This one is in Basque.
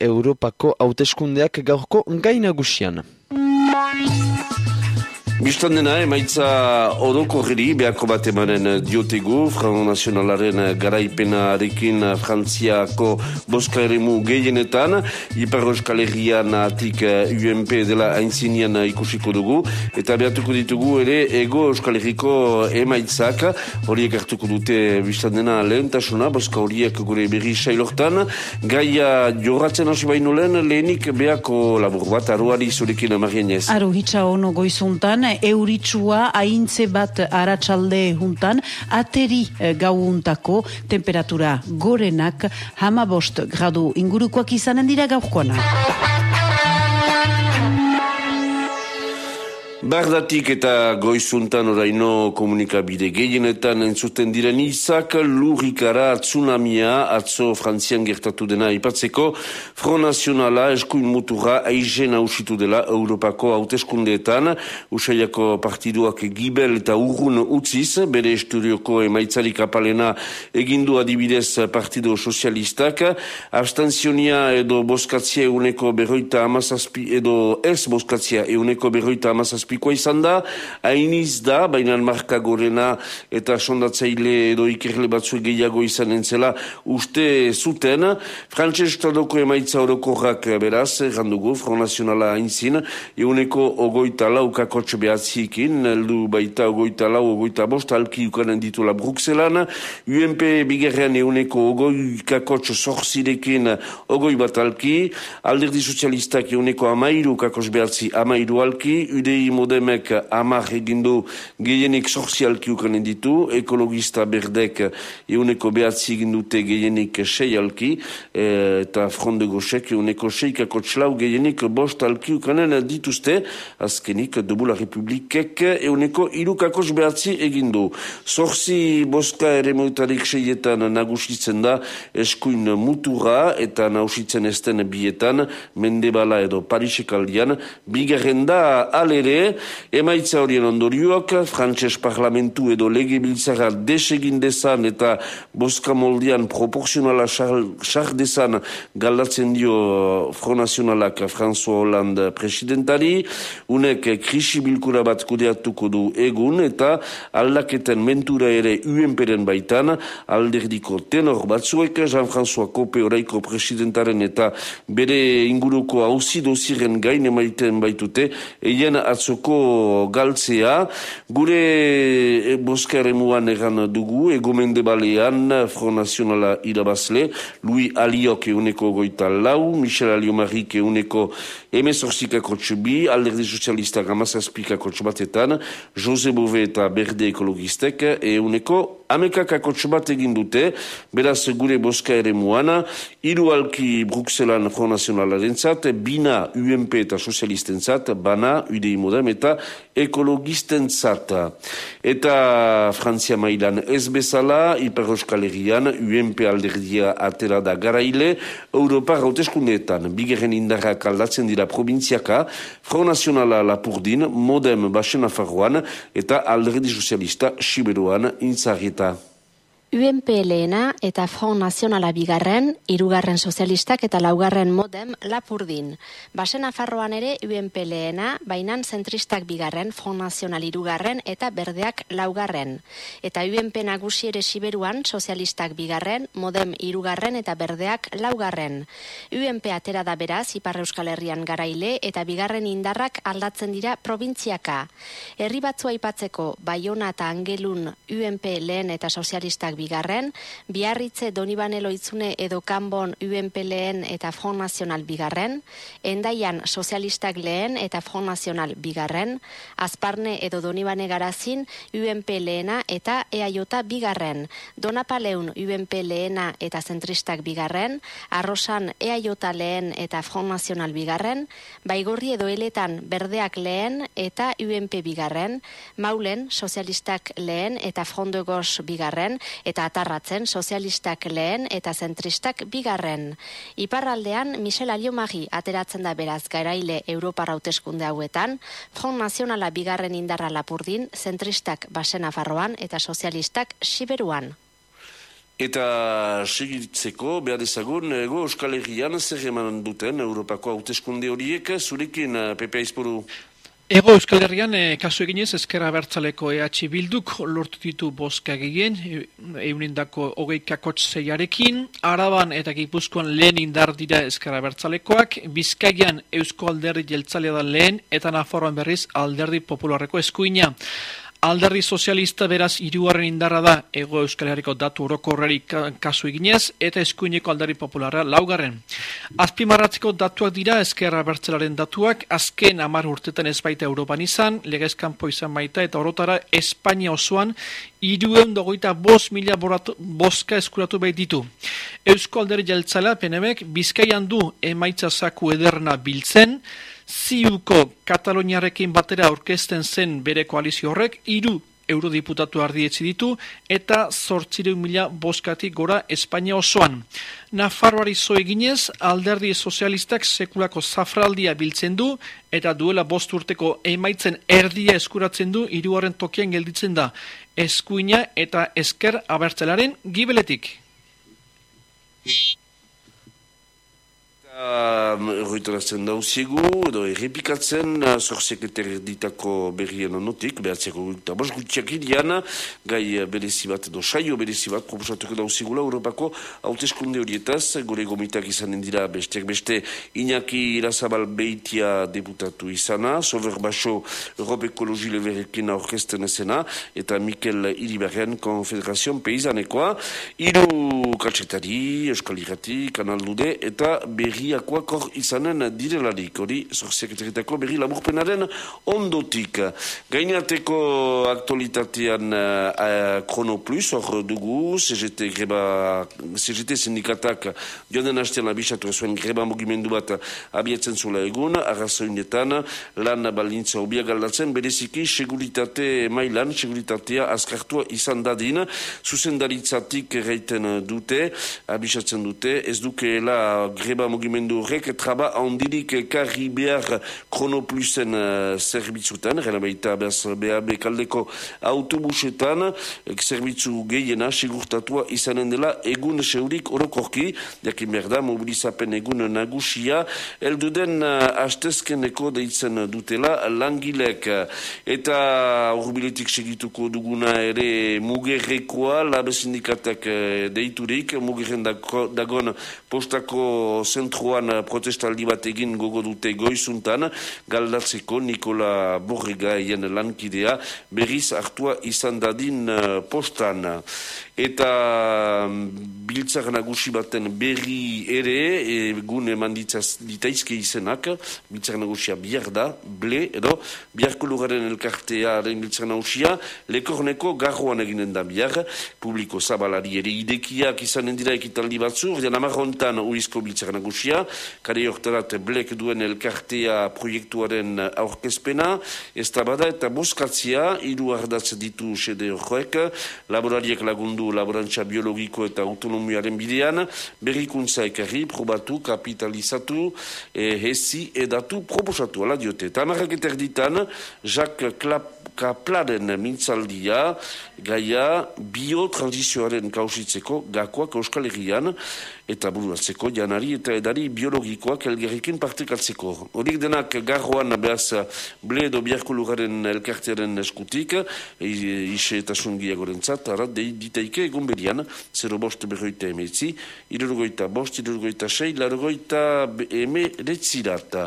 Europako hauteskundeak gaurko gainagusian. Bistan dena, emaitza odoko giri, behako bat emanen diotegu, Front Nacionalaren garaipena arekin Frantziako boska ere mu gehienetan, Ipar Euskal Herrian atik UMP dela aintzinian ikusiko dugu, eta behatuko ditugu ere ego Euskal Herriko emaitzak, horiek hartuko dute bistan dena lehentasuna, boska horiek gure berri sailortan, gaia jorratzen hasi baino lehen, lehenik behako labur bat, aruari zurekin amarien ez. Aru hitza ono goizuntan, euritsua aintze bat aratsalde juntan, ateri eh, gauuntako temperatura gorenak hamabost gradu ingurukoak izanen dira gaurkoana. Bardatik eta goizuntan oraino komunikabide gehienetan entzuten diren izak lurikara tsunamia atzo frantzian gertatu dena ipatzeko Front Nacionala eskuin mutura aizen hausitu dela Europako hauteskundeetan. Usaiako partiduak gibel eta urrun utziz bere estudioko emaitzarik apalena egindu adibidez partido sozialistak. Abstantzionia edo boskatzia euneko berroita amazazpi edo ez boskatzia euneko berroita amazazpi pikoa izan da, hainiz da, baina marka gorena eta sondatzaile edo ikerle batzu gehiago izan entzela uste zuten. Frantses estadoko emaitza orokorrak beraz, randugu, Front Nacionala hainzin, euneko ogoita lau kakotx behatzikin, eldu baita ogoita lau, ogoita bost, alki ukanen ditula Bruxelan, UMP bigerrean euneko ogoi kakotx zorzirekin ogoi bat alki, alderdi sozialistak euneko amairu kakotx behatzi amairu alki, UDI modemek amar egindu gehienik sozialki ukanen ditu, ekologista berdek euneko behatzi egindute gehienik seialki, e, eta fronde goxek euneko seikako txlau gehienik bost alki ukanen dituzte, azkenik dubula republikek euneko irukakos behatzi egindu. Zorzi boska ere meutarik seietan nagusitzen da eskuin mutura eta nausitzen esten bietan, mendebala edo parisekaldian, bigarren da alere, emaitza horien ondorioak, frantses parlamentu edo lege biltzara desegin dezan eta boska moldian proporzionala xar dezan galdatzen dio Front Nacionalak François Hollande presidentari, unek krisi bilkura bat kudeatuko du egun eta aldaketen mentura ere UNP-ren baitan, alderdiko tenor batzuek, Jean-François Kope oraiko presidentaren eta bere inguruko hausi doziren gain emaiten baitute, eien atzoko galtzea. Gure e, boskare muan egan dugu, egomende balean, Front Nacionala irabazle, Louis Aliok euneko goita lau, Michel Aliomarik euneko emezorzikako txubi, alderdi sozialistak amazazpikako txubatetan, Jose Bove eta Berde ekologistek euneko amekakako txubat egin dute, beraz gure boska ere muana, iru alki Bruxelan Front Nacionala rentzat, bina UMP eta sozialisten zat, bana, UDI modem eta ekologisten zata. Eta Frantzia mailan ez bezala, Iper Euskal Herrian, UMP alderdia atera da garaile, Europa rauteskundeetan, bigeren indarrak aldatzen dira provintziaka, Front Nacionala Lapurdin, Modem Basen Afarroan, eta alderdi sozialista Siberuan Левита – UNPLena eta Front Nacionala bigarren, irugarren sozialistak eta laugarren modem lapurdin. Basen afarroan ere UNPLena, bainan zentristak bigarren, Front Nacional irugarren eta berdeak laugarren. Eta UNP nagusi ere siberuan, sozialistak bigarren, modem irugarren eta berdeak laugarren. UNP atera da beraz, Ipar Euskal Herrian garaile eta bigarren indarrak aldatzen dira provintziaka. Herri batzua aipatzeko Baiona eta Angelun UNP lehen eta sozialistak bigarren, biarritze Donibane Loitzune edo Kanbon UNP lehen eta Front Nacional bigarren, endaian sozialistak lehen eta Front Nacional bigarren, azparne edo Donibane garazin UNP lehena eta EAJ bigarren, Donapaleun UNP lehena eta zentristak bigarren, arrosan EAJ lehen eta Front Nacional bigarren, baigorri edo eletan berdeak lehen eta UNP bigarren, maulen sozialistak lehen eta Front de Gos bigarren, eta atarratzen sozialistak lehen eta zentristak bigarren. Iparraldean, Michel Aliomagi ateratzen da beraz garaile Europar hauteskunde hauetan, Front Nazionala bigarren indarra lapurdin, zentristak basen afarroan eta sozialistak siberuan. Eta segitzeko, behar ezagun, ego Euskal Herrian zer eman duten Europako hauteskunde horiek, zurekin, Pepe Aizporu? Ego Euskal Herrian, e, kasu eginez, ezkera bertzaleko EH Bilduk lortu ditu boska egin, eunindako hogei zeiarekin, araban eta gipuzkoan lehen indar dira ezkera bertzalekoak, bizkaian Eusko Alderdi jeltzalea da lehen, eta naforroan berriz Alderdi Popularreko eskuina. Alderri sozialista beraz hirugarren indarra da ego euskal herriko datu orokorreri kasu eginez eta eskuineko alderri popularra laugarren. Azpimarratzeko datuak dira ezkerra bertzelaren datuak azken amar urtetan ez baita Europan izan, legezkanpo izan baita eta orotara Espainia osoan iruen dogoita bos mila boska eskuratu behit ditu. Eusko alderri jeltzala penemek bizkaian du emaitza zaku ederna biltzen, ziuko Kataloniarekin batera aurkezten zen bere koalizio horrek, iru eurodiputatu ardietzi ditu, eta zortzire mila boskatik gora Espainia osoan. Nafarroari zo eginez, alderdi sozialistak sekulako zafraldia biltzen du, eta duela bost urteko emaitzen erdia eskuratzen du, iruaren tokian gelditzen da, eskuina eta esker abertzelaren gibeletik. Erroitarazten dauziegu, edo errepikatzen, zorsekretar ditako berrien onotik, behatzeko gulta bos gutxiak idian, gai berezi bat edo saio berezi bat proposatuko dauzigula Europako hauteskunde horietaz, gore gomitak izanen dira besteak beste Iñaki Irazabal Beitia deputatu izana, Sover Baso Europe Ekologi Leverekin aurkesten ezena, eta Mikel Iribarren Konfederazion Peizanekoa, iru katsetari, Euskal Irati, Kanal Dude, eta berri berriakoak hor izanen direlarik, hori zorziaketeritako berri laburpenaren ondotik. Gainateko aktualitatean uh, Chrono Plus, hor dugu, CGT, greba, CGT sindikatak joan den hastean abisatu zuen greba mugimendu bat abiatzen zula egun, arrazoinetan lan balintza obia galdatzen, bereziki seguritate mailan, seguritatea azkartua izan dadin, zuzendaritzatik reiten dute, abisatzen dute, ez dukeela greba mugimendu horrek traba handirik ekarri behar kronoplusen uh, zerbitzutan, gana baita BAB kaldeko autobusetan, zerbitzu gehiena sigurtatua izanen dela egun seurik orokorki, jakin behar da, mobilizapen egun nagusia, elduden uh, astezkeneko deitzen dutela langilek. Eta urbiletik segituko duguna ere mugerrekoa, labe sindikatak uh, deiturik, mugerren dagon postako zentru Joan eh, protestaldi bat egin gogo dute goizuntan, galdatzeko Nikola Borrega eien lankidea berriz hartua izan dadin uh, postan. Eta mm, biltzak nagusi baten berri ere, egun eman ditaizke izenak, biltzak nagusia bihar da, ble, edo, biharko lugaren elkartearen biltzak nagusia, lekorneko garroan eginen da bihar, publiko zabalari ere idekiak izanen dira ekitaldi batzur, dian amarrontan uizko biltzak nagusia, kare hortarat blek duen elkartea proiektuaren aurkezpena, ez da bada eta boskatzia, hiru ardatz ditu sede horrek, laborariek lagundu laborantza biologiko eta autonomiaren bidean, berrikuntza ekarri, probatu, kapitalizatu, e, hezi edatu, proposatu, ala diote. Eta amarrak eterditan, Jacques Kaplaren mintzaldia, gaia biotransizioaren kausitzeko gakoak euskal herrian, eta bururatzeko janari eta edari biologikoak elgerrikin partekatzeko. Horik denak garroan behaz ble edo biarko lugaren elkartearen eskutik, ise eta sungia gorentzat, ara, ditaike egun berian, 0 bost berroita emetzi, irurgoita bost, irurgoita sei, largoita eme retzirat.